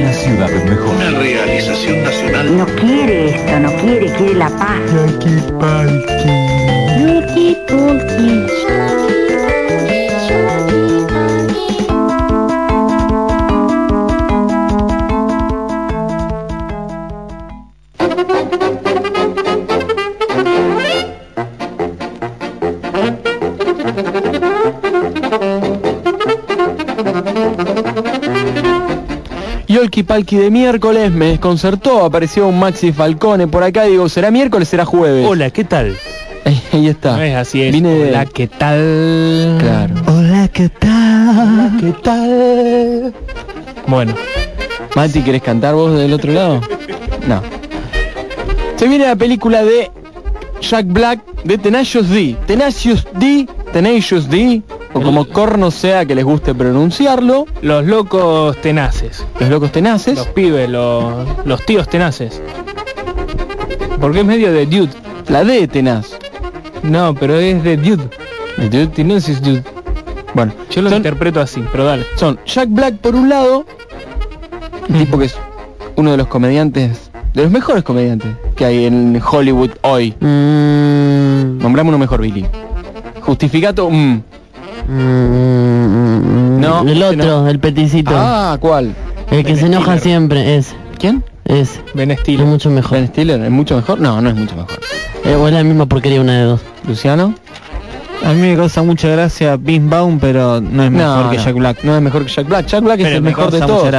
una ciudad mejor. Una realización nacional. No quiere esto, no quiere, quiere la paz. Yolki Palki de miércoles me desconcertó, apareció un Maxi Falcone por acá, digo, ¿será miércoles será jueves? Hola, ¿qué tal? Ahí, está. No es así, es. Vine de- Hola, ¿qué tal? Claro. Hola, ¿qué tal? ¿Qué tal? Bueno, Mati, ¿querés cantar vos del otro lado? No. Se viene la película de Jack Black de Tenacious D. Tenacious D, Tenacious D, o como corno sea que les guste pronunciarlo, los locos tenaces. los locos tenaces. Los pibes, los, los tíos tenaces. Porque es medio de dude. La D tenaz. No, pero es de dude. El dude Tenacious dude. Bueno, Yo lo son, interpreto así, pero dale. son Jack Black por un lado, tipo que es uno de los comediantes, de los mejores comediantes que hay en Hollywood hoy. Mm, Nombrame uno mejor, Billy. Justificato, mm. Mm, No, el otro, el peticito. Ah, ¿cuál? el que se enoja Stiller. siempre, es. ¿Quién? Es. Ben Es Stiller. mucho mejor. Ben Stiller, ¿es mucho mejor? No, no es mucho mejor. Eh, o es la misma porquería una de dos. Luciano. A mí me causa mucha gracia Vince Vaughn, pero no es mejor no, que no, Jack Black. No es mejor que Jack Black. Jack Black es el me mejor de todos.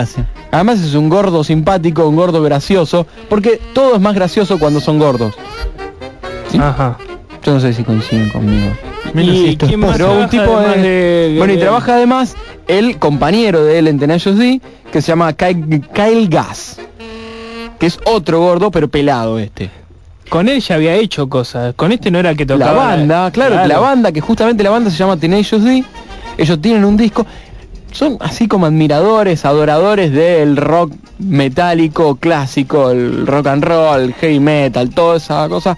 Además es un gordo simpático, un gordo gracioso, porque todo es más gracioso cuando son gordos. Sí. Ajá. Yo no sé si coinciden conmigo. Menos ¿Y quién más Pero un trabaja tipo además de- Bueno, y trabaja además el compañero de él en Tenacious D, que se llama Kyle, Kyle Gass, que es otro gordo, pero pelado este. Con él ya había hecho cosas. Con este no era el que La tocaba. banda, claro, que la banda, que justamente la banda se llama Tenacious D, ellos tienen un disco, son así como admiradores, adoradores del rock metálico, clásico, el rock and roll, heavy metal, toda esa cosa.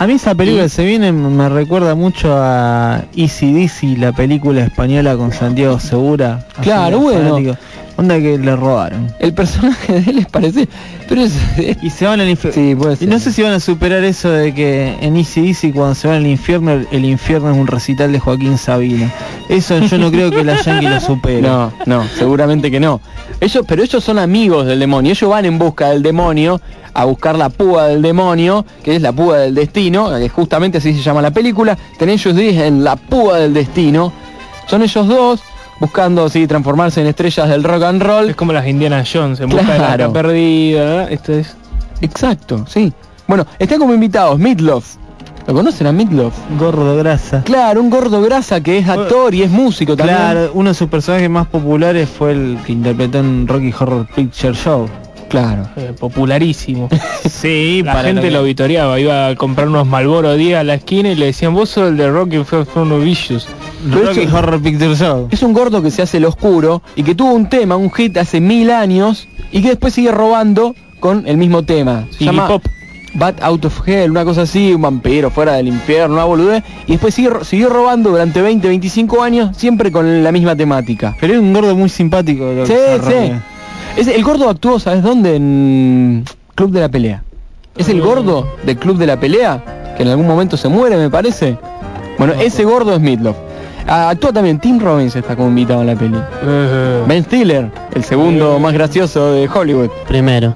A mí esa película Y- que se viene me recuerda mucho a Easy Dizzy, la película española con Santiago Segura. Claro, bueno. fanático. Onda que le robaron. El personaje de él les parece, pero es, Y se van al infierno. sí, puede Y no sé si van a superar eso de que en Easy Dizzy cuando se van al infierno, el, el infierno es un recital de Joaquín Sabina. Eso yo no creo que la Yankee lo supere. No, no, seguramente que no. Ellos, pero ellos son amigos del demonio. Ellos van en busca del demonio a buscar la púa del demonio, que es la púa del destino, que justamente así se llama la película. Tenéis ellos en la púa del destino. Son ellos dos buscando así transformarse en estrellas del rock and roll. Es como las Indiana Jones, en busca de la Claro. perdida. ¿verdad? Esto es. Exacto, sí. Bueno, están como invitados Midlof. ¿Lo conocen a Midlof? Gordo grasa. Claro, un gordo grasa que es actor y es músico también. Claro, uno de sus personajes más populares fue el que interpretó en Rocky Horror Picture Show. Claro. eh, popularísimo. Sí, La gente lo vitoreaba, iba a comprar unos Malboro 10 a la esquina y le decían, vos sos el de Rocky Horror Vicious. Rocky Horror Picture Show. Es un gordo que se hace el oscuro y que tuvo un tema, un hit hace mil años y que después sigue robando con el mismo tema. Se llama Pop. Bat Out of Hell, una cosa así, un vampiro fuera del infierno, una boludez. Y después siguió robando durante 20, 25 años, siempre con la misma temática. Pero es un gordo muy simpático. lo Sí, que sí. Es, el gordo actuó, ¿sabes dónde? En Club de la Pelea. Es el gordo del Club de la Pelea, que en algún momento se muere, me parece. Bueno, ese gordo es Midlof. Ah, actúa también Tim Robbins está como invitado en la peli. Ben Stiller, el segundo más gracioso de Hollywood. Primero.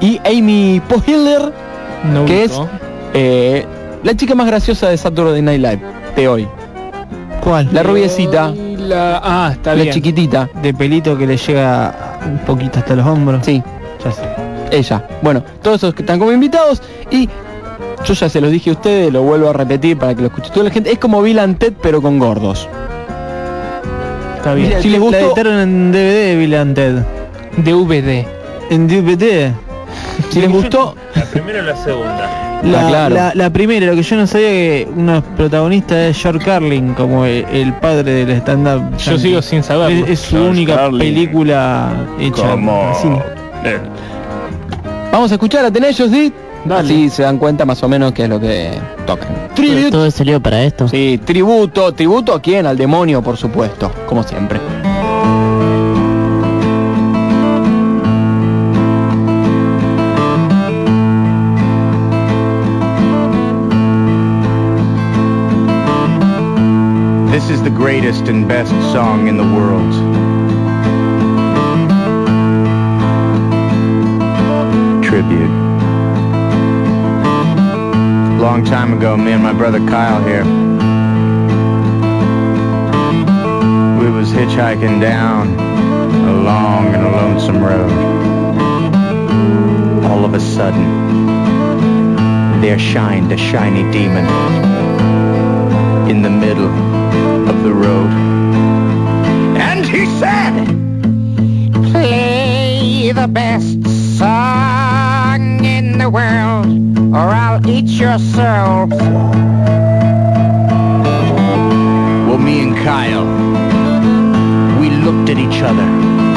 Y Amy Poehler, no que es eh, la chica más graciosa de Saturday Night Live de hoy. ¿Cuál? La rubiecita, la- Ah, está la bien. chiquitita. De pelito que le llega un poquito hasta los hombros. Sí, Ya sé. ella. Bueno, todos esos que están como invitados y yo ya se los dije a ustedes, lo vuelvo a repetir para que lo escuche toda la gente. Es como Bill and Ted pero con gordos. Está bien. Mira, Si les la gustó- editaron en DVD Bill and Ted. DVD. En DVD. Si les gustó, La primera o la segunda. La, Ah, claro. la, la primera, lo que yo no sabía que uno protagonista es George Carlin, como el, el padre del stand-up. Yo sigo sin saberlo. Es, es su George única Carlin. película hecha Como... así. Eh, vamos a escuchar a D. Dale. Así se dan cuenta más o menos qué es lo que tocan. Todo salió para esto. Sí, tributo, tributo a quién, al demonio, por supuesto, como siempre. Biggest and best song in the world. Tribute. Long time ago, me and my brother Kyle here, we was hitchhiking down a long and a lonesome road. All of a sudden, there shined a shiny demon in the middle of the road. And he said, Play the best song in the world, or I'll eat your soul. Well, me and Kyle, we looked at each other.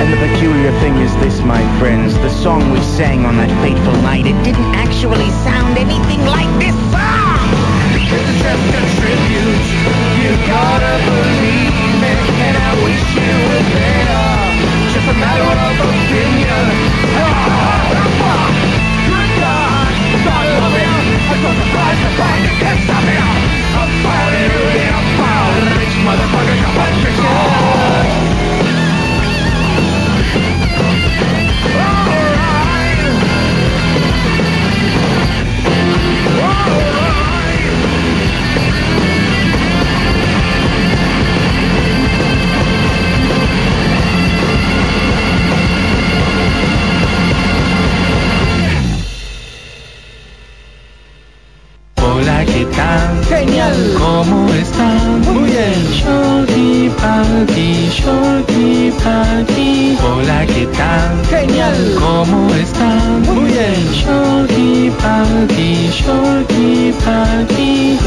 And the peculiar thing is this, my friends, the song we sang on that fateful night, it didn't actually sound anything like this song. Is just a tribute. You gotta believe wish you were there. Just a matter of opinion. Good God, love him. I'm so surprised to find you can't stop him. I'm in a foul, rich motherfucker, come Party. Hola, ¿qué tal? Genial. ¿Cómo están? Muy bien. Shorty Party, Shorty Party.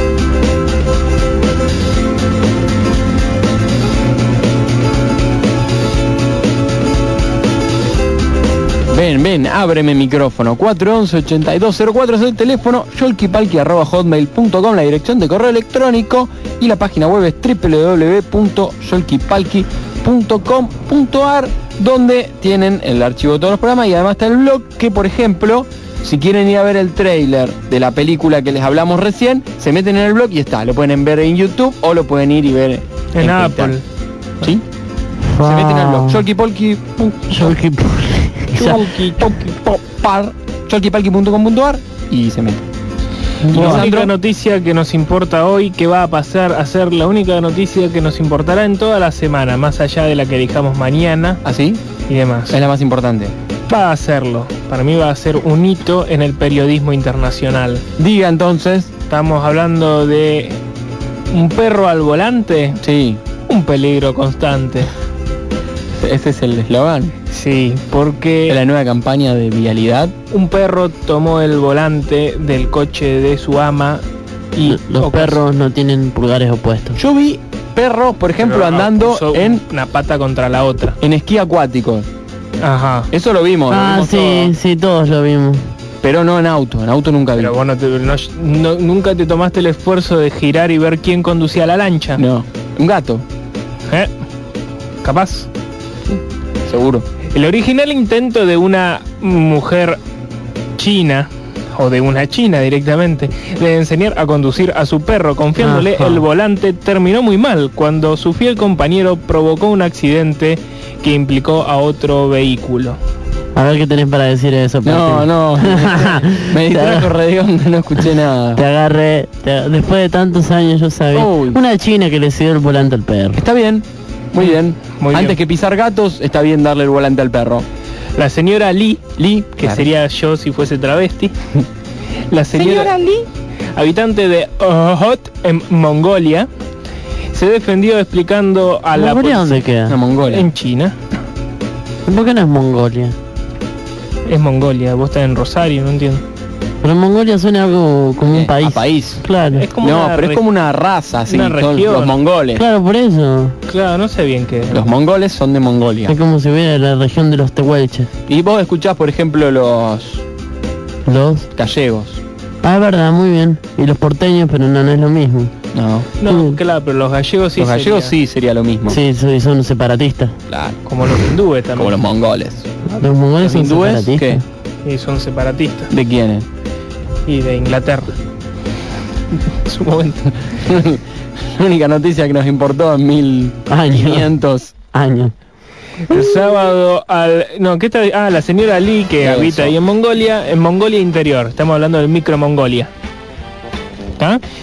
Ven, ven, ábreme micrófono. 411-8204 es el teléfono, yolkipalki.hotmail.com, la dirección de correo electrónico y la página web es www.yolkipalki.com.ar donde tienen el archivo de todos los programas y además está el blog que, por ejemplo, si quieren ir a ver el trailer de la película que les hablamos recién, se meten en el blog y está. Lo pueden ver en YouTube o lo pueden ir y ver en, En Twitter. Apple. ¿Sí? Se meten al blog, yolkipolki.com cholkipalki.com.ar y se mete. Y la única noticia que nos importa hoy, que va a pasar a ser la única noticia que nos importará en toda la semana, más allá de la que dijamos mañana ¿Así? y demás. Es la más importante. Va a hacerlo. Para mí va a ser un hito en el periodismo internacional. Diga entonces. Estamos hablando de un perro al volante. Sí. un peligro constante. Ese es el eslogan Sí, de porque la nueva campaña de vialidad. un perro tomó el volante del coche de su ama y Los perros no tienen pulgares opuestos. Yo vi perros, por ejemplo, andando en, una pata contra la otra. en esquí acuático. Ajá. Eso lo vimos, lo Ah, vimos sí, todo. sí, todos lo vimos. pero no en auto. En auto nunca vi. Pero vos no te- no- no- nunca te tomaste el esfuerzo de girar y ver quién conducía la lancha. No, un gato, ¿Eh? Capaz. Seguro. El original intento de una mujer china o de una china directamente de enseñar a conducir a su perro confiándole Ajá. el volante terminó muy mal cuando su fiel compañero provocó un accidente que implicó a otro vehículo. A ver qué tenés para decir eso. No, no. Me distrajo Redionda, no escuché nada. Te agarré, te- después de tantos años yo sabía. Uy. Una china que le cedió el volante al perro. Está bien, muy bien. Muy Antes bien. que pisar gatos, está bien darle el volante al perro. La señora Lee, Lee, que claro. sería yo si fuese travesti, la señora, Lee, habitante de Ohot en Mongolia, se defendió explicando a la ¿Mongolia policía dónde queda? Una Mongolia. en China. ¿Por qué no es Mongolia? Es Mongolia, vos estás en Rosario, no entiendo. Pero Mongolia suena algo como Eh, un país. a país. Claro. Es como no, una pero es como una raza, sí, una son región. los mongoles. Claro, por eso. Claro, no sé bien qué. Los mongoles son de Mongolia. Es como si hubiera la región de los tehuelches. Y vos escuchás, por ejemplo, los Los. gallegos. Ah, es verdad, muy bien. Y los porteños, pero no, no es lo mismo. No. No, claro, pero los gallegos sí. los gallegos sería sí sería lo mismo. Sí, sí, son separatistas. Claro. Como los hindúes también. Como los mongoles. Los mongoles ¿Los son hindúes separatistas. Y son separatistas. ¿De quiénes? Y de Inglaterra. en su momento. la única noticia que nos importó en 1500. Años. El sábado al... No, ¿qué está? Ah, la señora Lee que habita ahí en Mongolia, en Mongolia interior. Estamos hablando del micro Mongolia.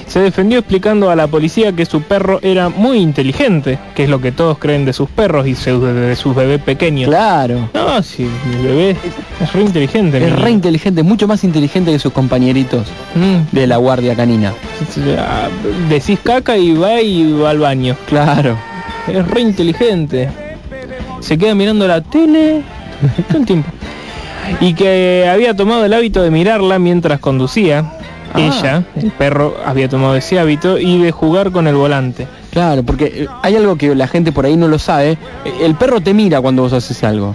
Se defendió explicando a la policía que su perro era muy inteligente, que es lo que todos creen de sus perros y de sus bebés pequeños. Claro. No, si mi bebé es re inteligente. Es re inteligente, mucho más inteligente que sus compañeritos Mm. de la guardia canina. Decís caca y va y va al baño. Claro. Es re inteligente. Se queda mirando la tele todo el tiempo. Y que había tomado el hábito de mirarla mientras conducía. Ah. Ella, el perro, había tomado ese hábito y de jugar con el volante. Claro, porque eh, hay algo que la gente por ahí no lo sabe. Eh, El perro te mira cuando vos haces algo.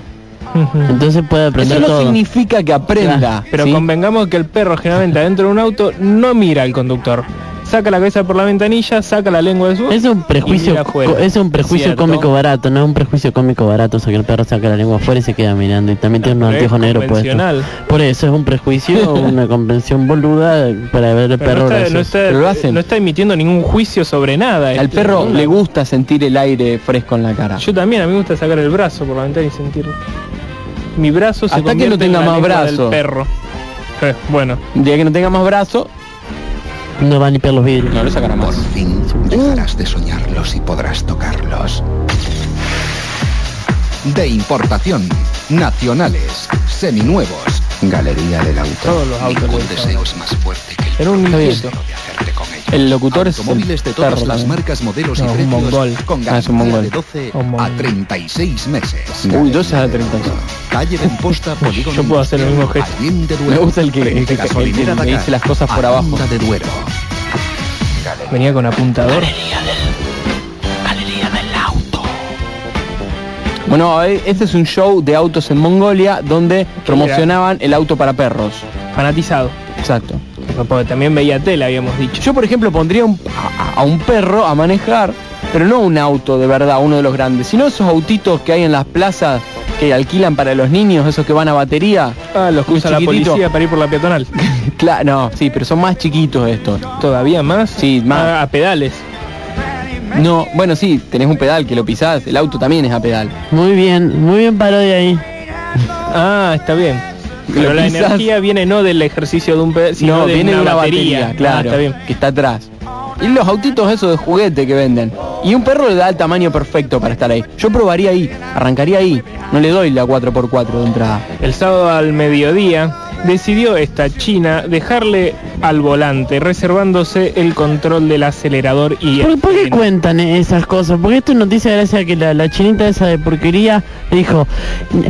Entonces puede aprender Eso no todo. significa que aprenda. Pero ¿sí? convengamos que el perro generalmente adentro de un auto no mira al conductor. Saca la cabeza por la ventanilla, saca la lengua de su... Es un prejuicio, es un prejuicio Cierto. cómico barato, no es un prejuicio cómico barato, o sea que el perro saca la lengua afuera y se queda mirando y también tiene unos anteojos negros puestos. Por eso es un prejuicio, una convención boluda para ver el Pero perro no, está, gracioso. no está- Pero lo hacen. no está emitiendo ningún juicio sobre nada. Al Este, perro ¿no? le gusta sentir el aire fresco en la cara. Yo también, a mí me gusta sacar el brazo por la ventana y sentirlo. Mi brazo se Hasta que no tenga en la más brazo. del perro. Eh, bueno, Un día que no tenga más brazo, No va a limpiar los vidrios. no lo sacará Por más. fin dejarás de soñarlos y podrás tocarlos. De importación, nacionales, seminuevos, Galería del Auto. Todos los autos Ningún deseo es más fuerte que el Era un de hacerte con. El locutor es el Automóviles de todas perro las también. marcas, modelos No, y precios mongol. con Ah, garantía mongol. de 12 Un a mongol. 36 meses. Uy, 12 a 30. Calle de Imposta, Polígono Yo puedo hacer el mismo gesto. Me gusta el que- el el el dice las cosas por abajo. Aranda de Duero. venía con apuntador. Bueno, eh, este es un show de autos en Mongolia donde promocionaban el auto para perros. Fanatizado. Exacto. Porque también veía tela, habíamos dicho. Yo, por ejemplo, pondría un- a, a un perro a manejar, pero no un auto de verdad, uno de los grandes, sino esos autitos que hay en las plazas que alquilan para los niños, esos que van a batería. Ah, los que usa la policía para ir por la peatonal. Claro, no, sí, pero son más chiquitos estos. Todavía más. Sí, más. Ah, a pedales. No, bueno, sí, tenés un pedal que lo pisás, el auto también es a pedal. Muy bien, muy bien parodia ahí. Ah, está bien. Pero la energía viene no del ejercicio de un pedal, sino no, de viene una, de una batería. batería, Ah, claro, está bien. que está atrás. Y los autitos esos de juguete que venden. Y un perro le da el tamaño perfecto para estar ahí. Yo probaría ahí, arrancaría ahí. No le doy la 4x4 de entrada. El sábado al mediodía decidió esta china dejarle al volante, reservándose el control del acelerador y ¿Por, por qué cuentan esas cosas? Porque esto es noticia gracias a que la, la chinita esa de porquería dijo,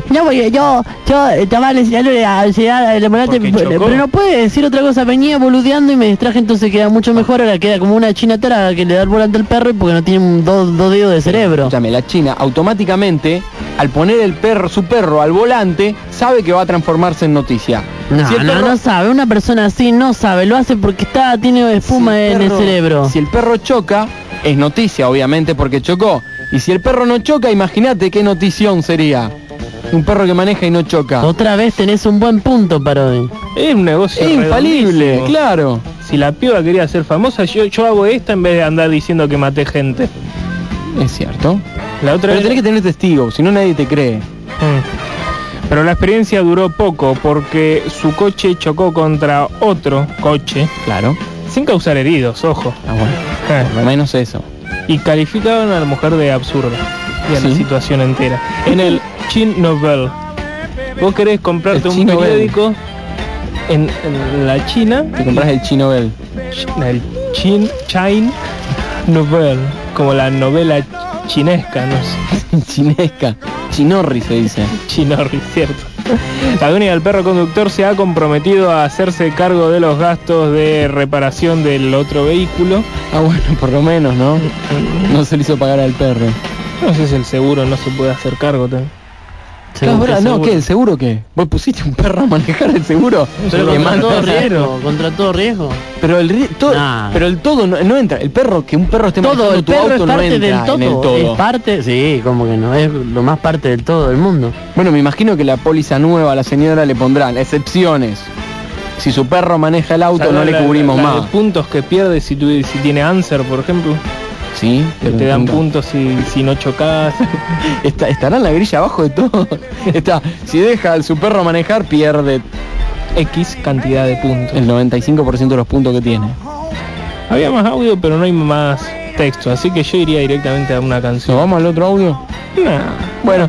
no voy, yo, yo estaba enseñándole a enseñar el volante, Porque pero no puede decir otra cosa, venía boludeando y me distraje, entonces queda mucho mejor, ahora queda como una china tarada que le da el volante al perro y porque no tiene un- dos, dos dedos de cerebro. Escúchame, la China automáticamente, al poner el perro, su perro al volante, sabe que va a transformarse en noticia. No, Si el no, no sabe, una persona así no sabe, lo hace porque está, tiene espuma si en el cerebro. Si el perro choca, es noticia, obviamente, porque chocó. Y si el perro no choca, imagínate qué notición sería. Un perro que maneja y no choca. Otra vez tenés un buen punto para hoy. Es un negocio Es infalible, claro. Si la piba quería ser famosa, yo, yo hago esta en vez de andar diciendo que maté gente. Es cierto. La otra Pero vez- tenés que tener testigos, si no nadie te cree. Mm. Pero la experiencia duró poco porque su coche chocó contra otro coche. Claro. Sin causar heridos, ojo. Ah, bueno. Por lo menos eso. Y calificaban a la mujer de absurda. Y a la situación entera. En el Chin Novel. Vos querés comprarte El un Chin Novel. periódico en, en la China. Te compras el Chinobel. El Chin Chine Novel. Como la novela chinesca, no sé. Chinesca. Chinorri se dice. Chinorri, cierto. La dueña del perro conductor se ha comprometido a hacerse cargo de los gastos de reparación del otro vehículo. Ah, bueno, por lo menos, ¿no? No se le hizo pagar al perro. No sé si el seguro no se puede hacer cargo también. Según Claro, no, seguro. ¿qué? ¿El seguro qué? ¿Vos pusiste un perro a manejar el seguro? Pero contra manda- todo riesgo, contra todo riesgo. Pero el, ri- todo, Nah. pero el todo no, no entra. El perro, que un perro esté Todo, manejando el tu perro auto es no parte entra del todo, en el todo. es parte, sí, como que no, es lo más parte del todo del mundo. Bueno, me imagino que la póliza nueva a la señora le pondrán excepciones. Si su perro maneja el auto, ¿Sabés no le cubrimos la más. puntos que pierde si, tu- si tiene Answer, por ejemplo. Sí, te dan puntos si, si no chocas. Está, estará en la grilla abajo de todo. Está, si deja a su perro manejar, pierde X cantidad de puntos. el 95% de los puntos que tiene. Había más audio, pero no hay más texto, así que yo iría directamente a una ¿Nos canción. vamos al otro audio? Nah, Bueno,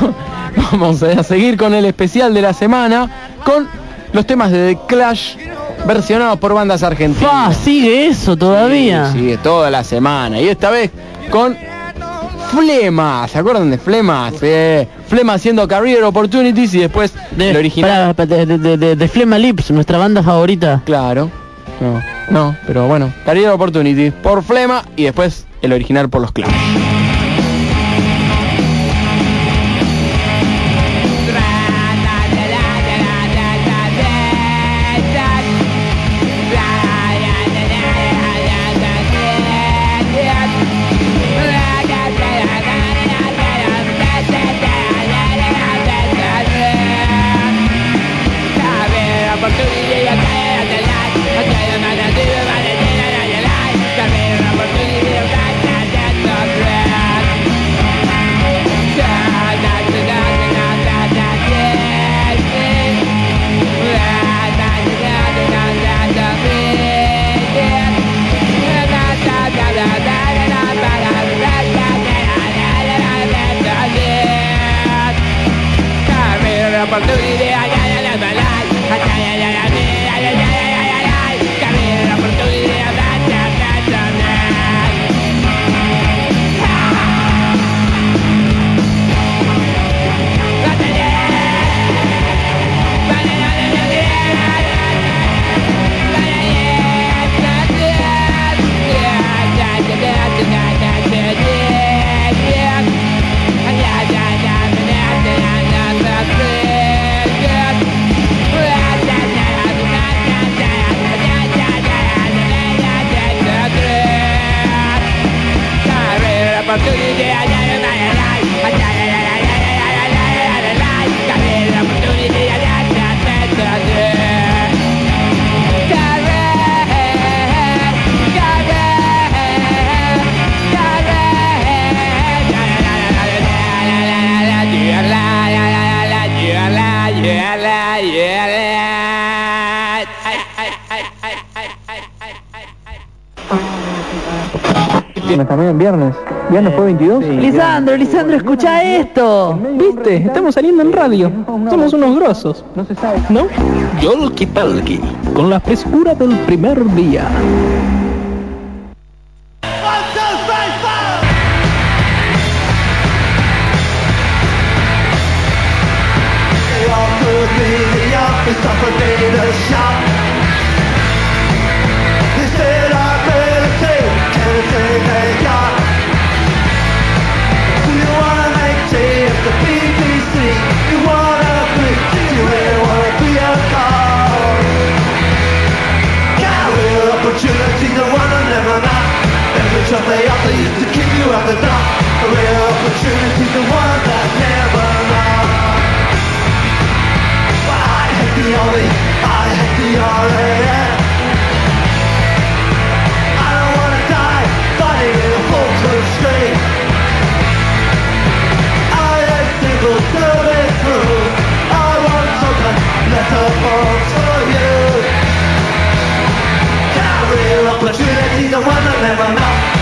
vamos a seguir con el especial de la semana con los temas de The Clash versionados por bandas argentinas. ¡Ah, sigue eso todavía! Sí, sigue toda la semana. Y esta vez con Flema. ¿Se acuerdan de Flema? Sí. Flema haciendo Career Opportunities y después De, el original. de, de- de Flema Lips, nuestra banda favorita. Claro. No, no, pero bueno. Career Opportunities por Flema y después el original por los Clash. Lisandro, Lisandro, escucha esto. ¿Viste? Estamos saliendo en radio. Somos unos grosos. No se sabe. ¿No? Yolki Palki, con la frescura del primer día. The. The real opportunities are one that never not. But I hate the I hate the. I don't wanna die fighting in a full close street. I hate. I want something for you. Real opportunities are one that never not.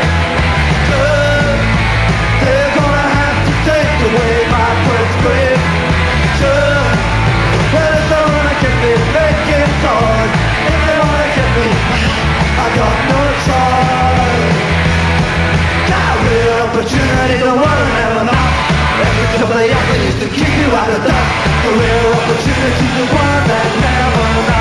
got no real opportunity, and never. Every used to you out of real opportunity, the one that never not.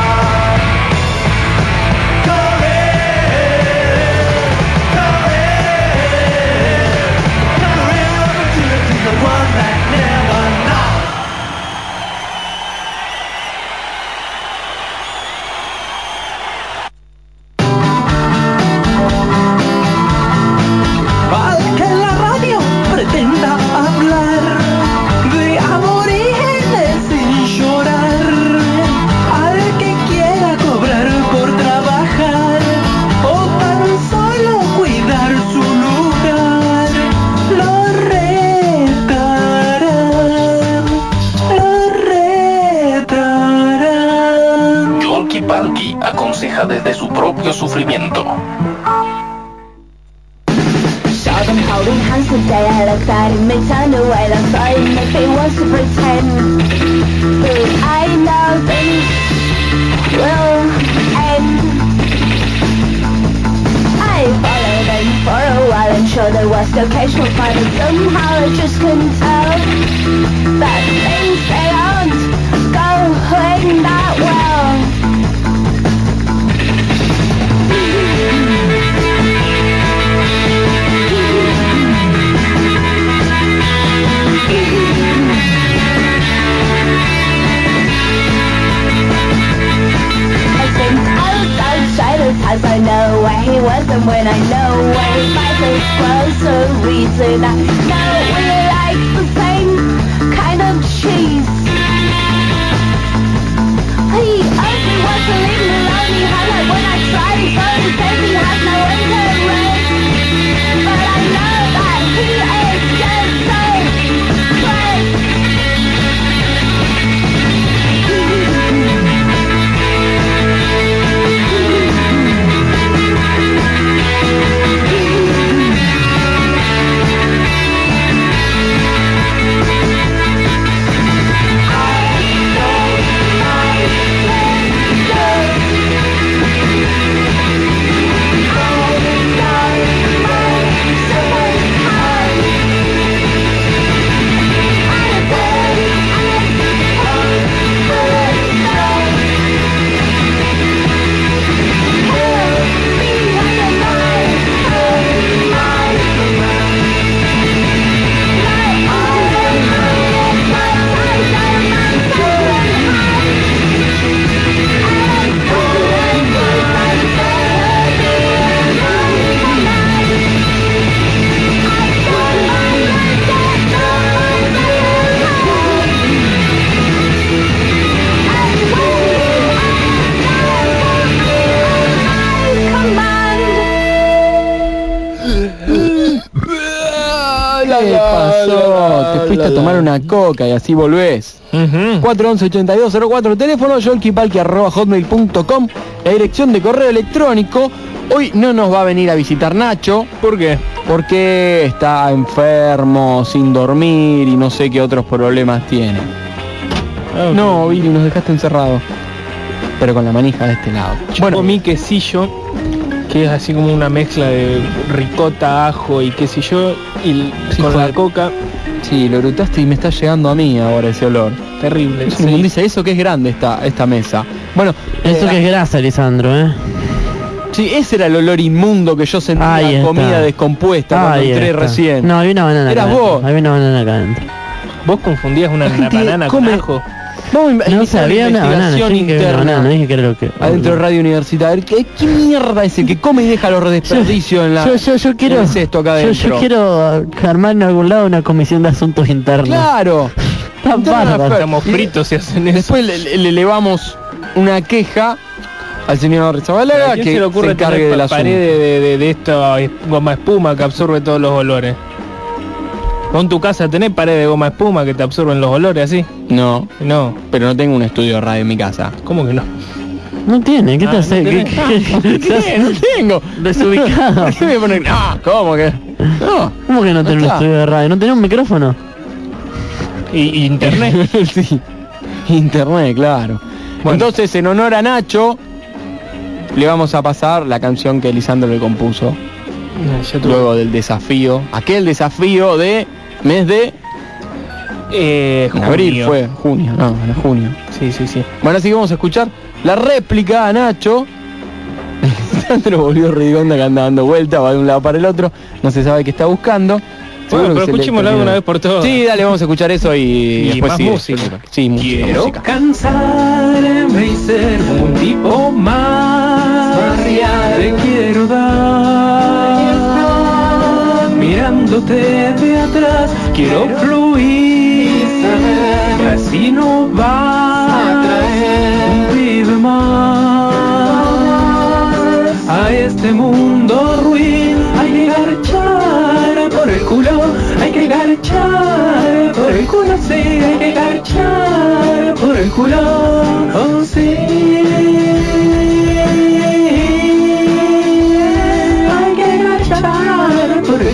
Coca y así volvés. 411-8204, teléfono hotmail.com la dirección de correo electrónico. Hoy no nos va a venir a visitar Nacho. ¿Por qué? Porque está enfermo, sin dormir y no sé qué otros problemas tiene. No, Billy, nos dejaste encerrados. Pero con la manija de este lado. Yo comí quesillo, que es así como una mezcla de ricota, ajo y qué sé yo, y con la coca, Sí, lo grutaste y me está llegando a mí ahora ese olor. terrible. Es sí. una inmundicia, eso que es grande esta, esta mesa. Bueno, Eso eh, que es grasa, Lisandro, ¿eh? Sí, ese era el olor inmundo que yo sentía, Ahí está. comida descompuesta cuando Ahí entré está. recién. No, había una banana Eras acá vos. Había una banana acá adentro. Vos confundías una, La banana come- con ajo. Vamos a No había una banana, yo que interna banana, dije que era lo que... adentro de Radio Universitaria. ¿Qué, ¿Qué mierda es el que come y deja los desperdicios en la yo, yo, yo quiero, acá yo, quiero armar en algún lado una comisión de asuntos internos. Claro. Fer. Estamos fritos si hacen eso. Después le, le- le elevamos una queja al señor ¿A Zabalaga que se le ocurre encargue tener del pa- asunto. paredes de, de, de esta es- goma espuma que absorbe todos los olores? ¿Vos en tu casa tenés paredes de goma espuma que te absorben los olores así? No, No, pero no tengo un estudio de radio en mi casa. ¿cómo que no? No tiene, ¿qué Ah, te no hace? ¿Qué, tenés. qué- qué- ¿Qué? No tengo. Desubicado. ¿Qué? No, ¿cómo que? No. ¿Cómo que no tenés un estudio de radio? ¿No tenés un micrófono? ¿Y, internet? sí. Internet, claro. Bueno. Entonces, en honor a Nacho, le vamos a pasar la canción que Lisandro le compuso. Luego del desafío. Aquel desafío de mes de Eh, abril fue, junio, no, en junio. Sí, sí, sí. Bueno, así que vamos a escuchar la réplica a Nacho. Lisandro volvió Ridigonda que anda dando vuelta, va de un lado para el otro, no se sabe qué está buscando. Bueno, pero escuchémoslo una vez por todas. Sí, dale, vamos a escuchar eso y, Y después más sigue. música. Sí, música, Quiero música. cansarme y ser un tipo más. Te quiero dar. Mirándote de atrás, quiero fluir. Así no va a traer un pibe más a este mundo ruin. Hay que garchar por el culo, hay que garchar por el culo, sí, hay que garchar por el culo, oh sí.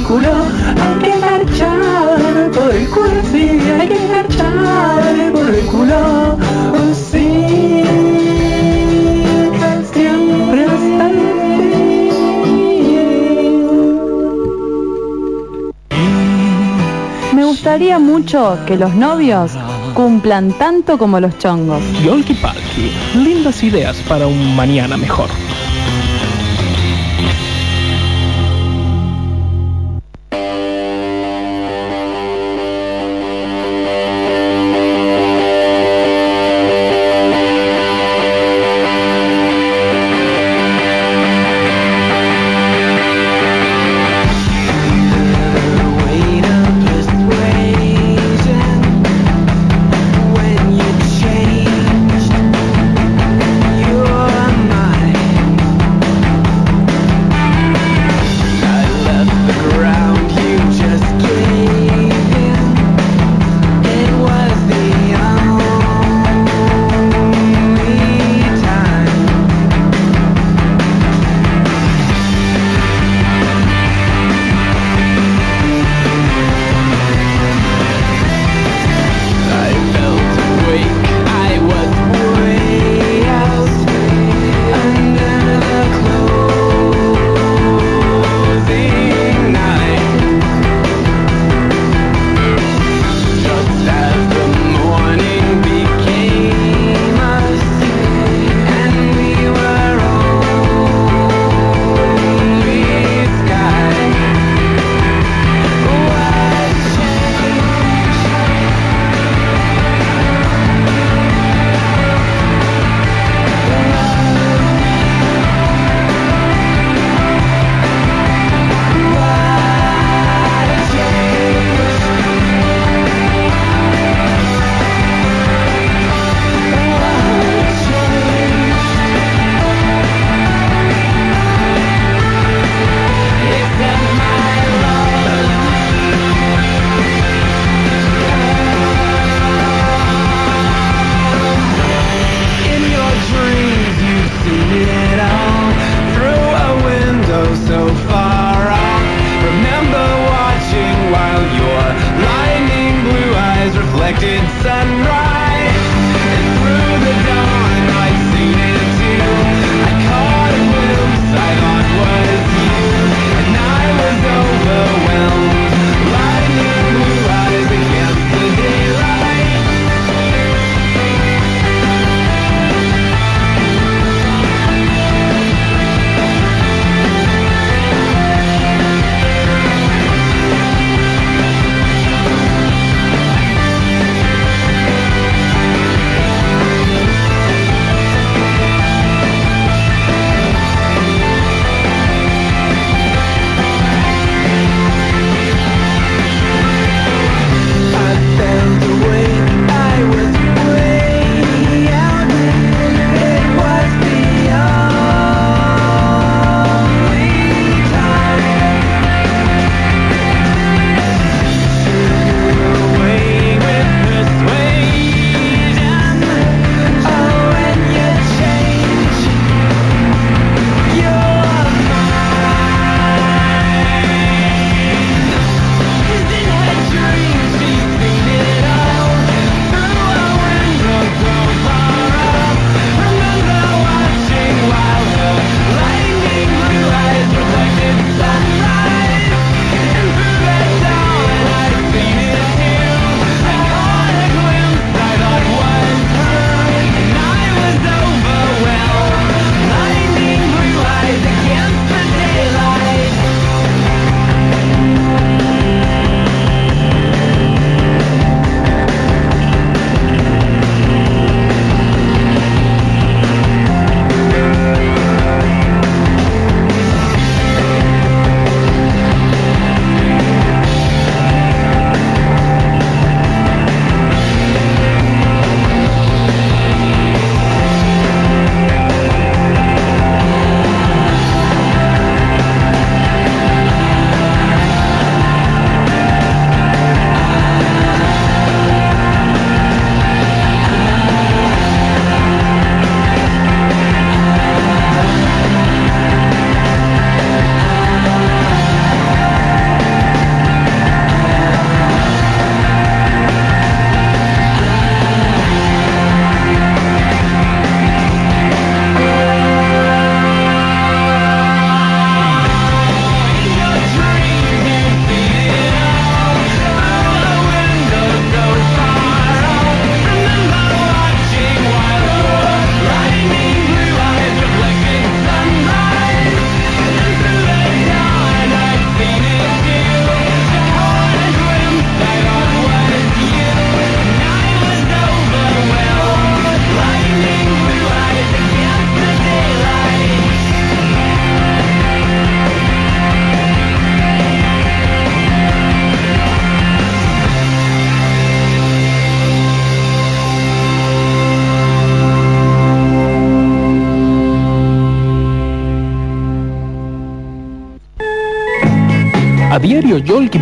Hay que garchar por el culo, sí, hay que garchar por el culo, oh sí. Siempre el Me gustaría mucho que los novios cumplan tanto como los chongos. Yolki Palki, lindas ideas para un mañana mejor.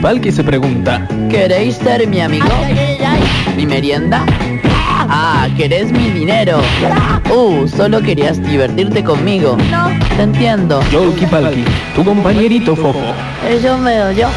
Yolki Palki se pregunta, ¿Queréis ser mi amigo? ¿Mi merienda? Ah, ¿querés mi dinero? Uh, solo querías divertirte conmigo. No. Te entiendo. Yolki Palki, tu compañerito fofo. Eso me yo.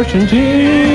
ocean's here.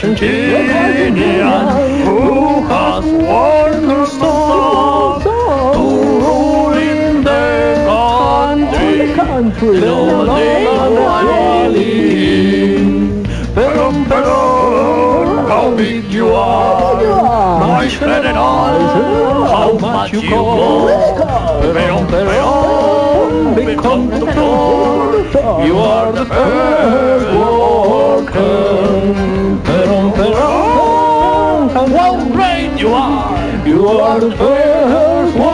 Argentinian who has won the star to ruin in the country. No, they will Pero, pero, how big you are, my friend and I, how much you cost. Pero, pero, become the floor, you are the first worker. you are. You are the first one.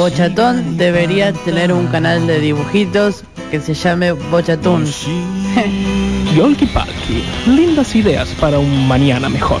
Bochatón debería tener un canal de dibujitos que se llame Bochatún. Yolki Palki, lindas ideas para un mañana mejor.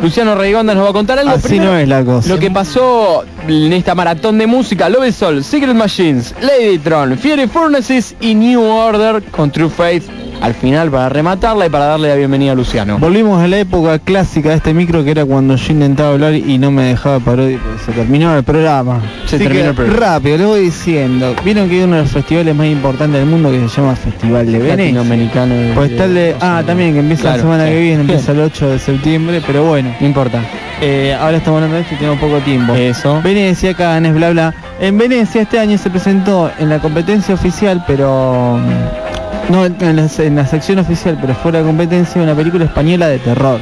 Luciano Reigonda nos va a contar algo. Así no es la cosa. Lo que pasó en esta maratón de música, Love Soul, Secret Machines, Ladytron, Fury Furnaces y New Order con True Faith al final para rematarla y para darle la bienvenida a Luciano. Volvimos a la época clásica de este micro que era cuando yo intentaba hablar y no me dejaba parodia porque se terminó el programa. Se Así terminó el programa. Rápido, les voy diciendo. Vieron que hay uno de los festivales más importantes del mundo que se llama Festival de Venecia. Latinoamericano. de- Pues el de... Ah, también que empieza la semana sí. que viene, empieza el 8 de septiembre, pero bueno. No importa. Eh, ahora estamos hablando de esto y tengo poco tiempo. Eso. Venecia, Cannes, bla bla. En Venecia este año se presentó en la competencia oficial, pero mm, no en la, en la sección oficial, pero fuera de competencia, una película española de terror.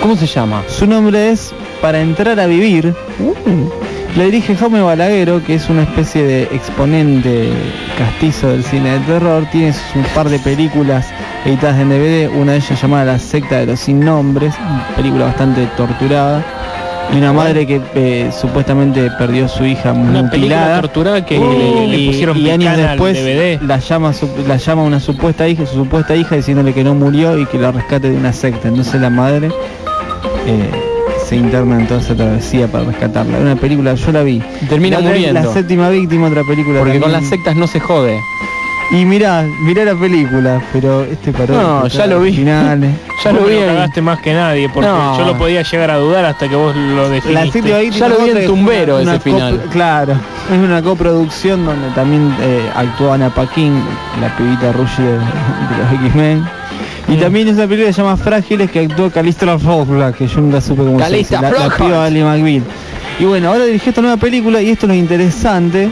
¿Cómo se llama? Su nombre es Para entrar a vivir. La dirige Jaume Balaguero, que es una especie de exponente castizo del cine de terror. Tiene un par de películas editadas en DVD, una de ellas llamada La secta de los sin nombres, película bastante torturada. Una madre que eh, supuestamente perdió a su hija Una mutilada. torturada que le, le pusieron y años después DVD. la llama la llama una supuesta hija, su supuesta hija diciéndole que no murió y que la rescate de una secta. Entonces la madre eh, se interna en toda esa travesía para rescatarla. Una película, yo la vi. Termina La muriendo. La séptima víctima, otra película. Porque con las sectas no se jode. Y mirá, mirá la película, pero este paró. No, ya lo vi. Finales. Ya lo vi cagaste más que nadie, porque No. yo lo podía llegar a dudar hasta que vos lo La definiste. séptima víctima Ya lo vi en Tumbero una- ese una final. claro, es una coproducción donde también eh, actúa Ana Paquín, la pibita Rush de, de los X-Men. Y también es una película que se llama Frágiles que actuó Calista Flockhart, que yo nunca supe cómo se dice, la, la piba de Ali McBeal. Y bueno, ahora dirigió esta nueva película y esto es lo interesante.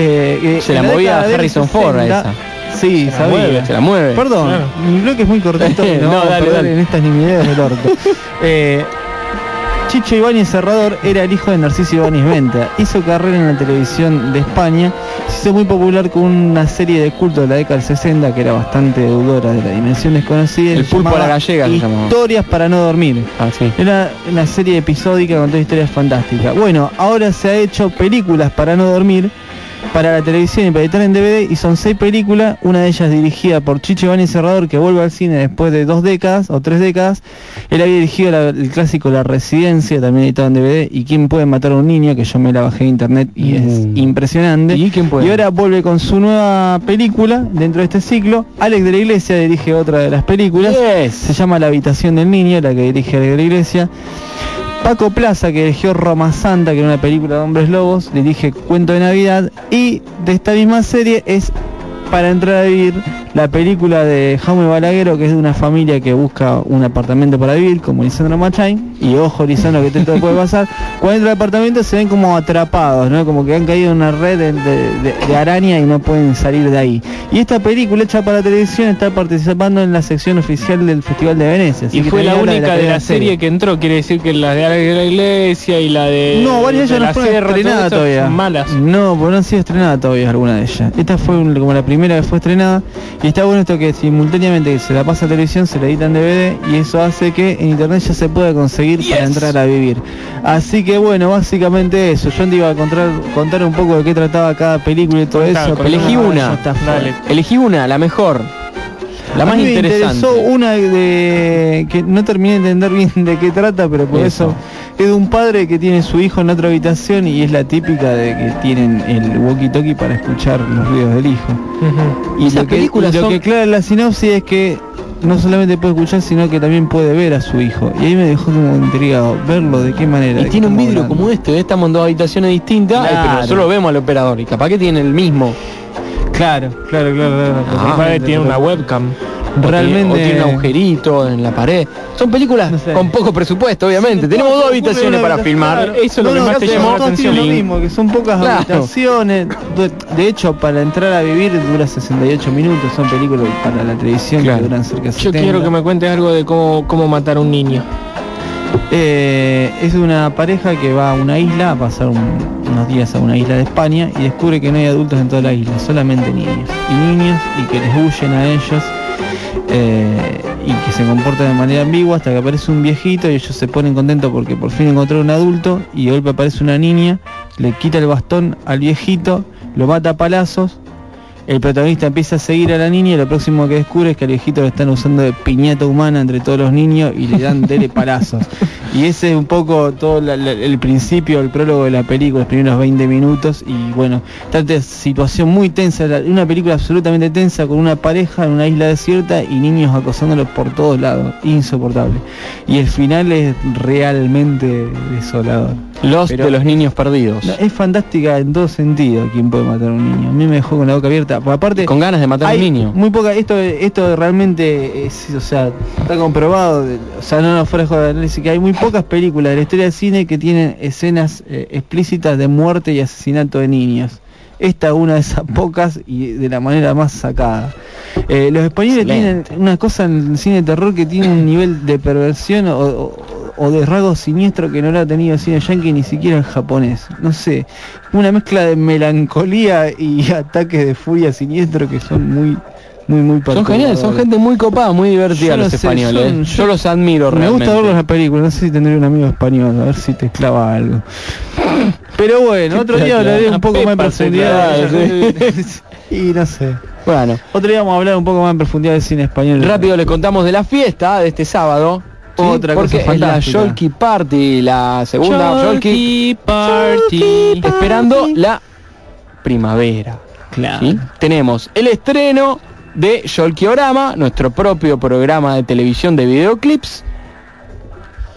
Eh, Se la en movía Harrison Ford a 60 esa. Sí, Se la sabía. mueve, se la mueve. Perdón, Claro. mi bloque es muy cortito. No, no, dale, dale. en estas nimiedades del orto. Eh, Chicho Ibáñez Serrador era el hijo de Narciso Ibáñez Venta. Hizo carrera en la televisión de España. Se hizo muy popular con una serie de culto de la década del 60 que era bastante deudora de la dimensión desconocida. El pulpo a la gallega se llamaba. Historias para no dormir. Ah, sí. Era una serie episódica con todas historias fantásticas. Bueno, ahora se ha hecho películas para no dormir para la televisión y para editar en DVD y son seis películas, una de ellas dirigida por Chicho Ibáñez Serrador que vuelve al cine después de dos décadas o tres décadas. Él había dirigido la- el clásico La Residencia, también editado en DVD, y ¿Quién puede matar a un niño? que yo me la bajé de internet y es impresionante. ¿Y quién puede? ahora vuelve con su nueva película dentro de este ciclo. Alex de la Iglesia dirige otra de las películas. Se llama La habitación del niño, la que dirige Alex de la Iglesia. Paco Plaza, que dirigió Roma Santa, que era una película de hombres lobos, dirige Cuento de Navidad. Y de esta misma serie es para entrar a vivir la película de Jaume Balaguero, que es de una familia que busca un apartamento para vivir, como Lisandro Machain. Y ojo, Lisandro, que esto puede pasar. Cuando entra al apartamento se ven como atrapados, ¿no? Como que han caído en una red de, de- de- de araña y no pueden salir de ahí. Y esta película hecha para televisión está participando en la sección oficial del Festival de Venecia. Y fue la única de la serie que entró, quiere decir que las de la Iglesia y la de No, varias de ellas no la fueron estrenadas todavía. malas. No, porque no han sido estrenadas todavía alguna de ellas. Esta fue como la primera que fue estrenada. Y está bueno esto que simultáneamente se la pasa a televisión, se la edita en DVD y eso hace que en internet ya se pueda conseguir para entrar a vivir. Así que bueno, básicamente eso. Yo te iba a contar, contar un poco de qué trataba cada película y todo Contá, eso. pero elegí no, una. Elegí una, la mejor. La A más mí me interesante. interesó una de que no terminé de entender bien de qué trata, pero por eso. Es de un padre que tiene su hijo en otra habitación y es la típica de que tienen el walkie-talkie para escuchar los ruidos del hijo. Y Esas lo que, lo son- que aclara la sinopsis es que no solamente puede escuchar, sino que también puede ver a su hijo. Y ahí me dejó como intrigado, verlo de qué manera. Y tiene un vidrio como este, estamos en dos habitaciones distintas, ay, pero Claro. nosotros vemos al operador y capaz que tiene el mismo. Claro, claro, claro, claro. Ah, tiene una pero- O Realmente- tiene, o tiene un agujerito en la pared. Son películas con poco presupuesto, obviamente. Tenemos dos habitaciones para filmar. Eso es lo que no, más te llama la atención. lo mismo, que son pocas Claro. habitaciones. De, hecho, para entrar a vivir dura 68 minutos. Son películas para la televisión Claro. que duran cerca de Yo 70. quiero que me cuentes algo de cómo, cómo matar a un niño. Eh, es una pareja que va a una isla, a pasar un- unos días a una isla de España y descubre que no hay adultos en toda la isla, solamente niños. Y niños y que les huyen a ellos eh, y que se comportan de manera ambigua hasta que aparece un viejito y ellos se ponen contentos porque por fin encontraron un adulto y de golpe aparece una niña, le quita el bastón al viejito, lo mata a palazos el protagonista empieza a seguir a la niña y lo próximo que descubre es que al viejito lo están usando de piñata humana entre todos los niños y le dan dele palazos. Y ese es un poco todo la- la- el principio, el prólogo de la película, los primeros 20 minutos y bueno, esta situación muy tensa, una película absolutamente tensa con una pareja en una isla desierta y niños acosándolos por todos lados, insoportable. Y el final es realmente desolador. Los Pero- de los niños perdidos. Es fantástica en todo sentido quien puede matar a un niño. A mí me dejó con la boca abierta. Porque aparte, Con ganas de matar a un niño. Muy poca, esto, esto realmente es, o sea, está comprobado, o sea, no nos fuera de análisis, que hay muy pocas películas de la historia del cine que tienen escenas eh, explícitas de muerte y asesinato de niños. Esta es una de esas pocas y de la manera más sacada. Eh, los españoles Excelente. tienen una cosa en el cine de terror que tiene un nivel de perversión o, o- o de rasgo siniestro que no lo ha tenido el cine yankee ni siquiera el japonés. No sé, una mezcla de melancolía y ataques de furia siniestro que son muy, muy, muy Son geniales, son gente muy copada, muy divertida los sé, españoles. son- yo, los admiro Me realmente. gusta verlos en la película, no sé si tendré un amigo español, a ver si te clava algo. Pero bueno, otro día hablaré un poco más en profundidad. y no sé. Bueno, Otro día vamos a hablar un poco más en profundidad del cine español. rápido les contamos de la fiesta de este sábado. Otra cosa Porque la fantástica. Yolki Party, la segunda Yolki Party. esperando la primavera. Claro. ¿sí? Tenemos el estreno de Yolkiorama, nuestro propio programa de televisión de videoclips.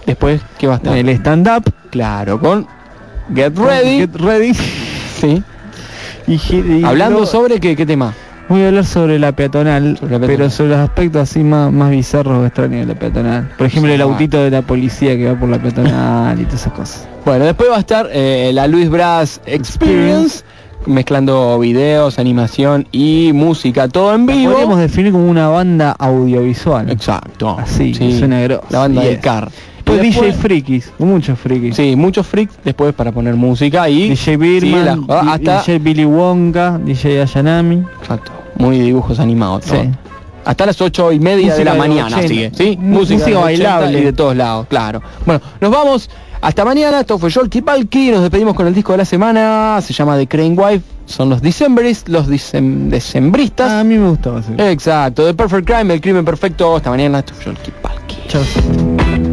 Después, ¿qué va a estar? El stand-up. Claro, con Get Ready. Get ready. Sí. Y, Hablando sobre qué, qué tema. Voy a hablar sobre la peatonal, Sobre la peatonal. pero sobre los aspectos así más, más bizarros o extraños de la peatonal. Por ejemplo, el Ah. autito de la policía que va por la peatonal y todas esas cosas. Bueno, después va a estar eh, la Luis Brass Experience, mezclando videos, animación y música, todo en La vivo. Podríamos definir como una banda audiovisual. Exacto. Así, Sí. suena grosso. La banda Yes. del CAR. Y DJ después- Frikis, muchos frikis. Sí, muchos freaks después para poner música y DJ Birman, la di- hasta DJ Billy Wonka, DJ Ayanami. exacto, muy dibujos animados. Sí. Hasta las ocho y media Música de la mañana 80. sigue, ¿sí? Música los bailable. 80 y de todos lados, claro. Bueno, nos vamos hasta mañana. Esto fue Jolky Palki. Nos despedimos con el disco de la semana. Se llama The Crane Wife. Son los Decemberists, los dicem- decembristas. Ah, a mí me gustaba ese. Exacto, The Perfect Crime, el crimen perfecto. Hasta mañana. Esto fue Palki. Chao.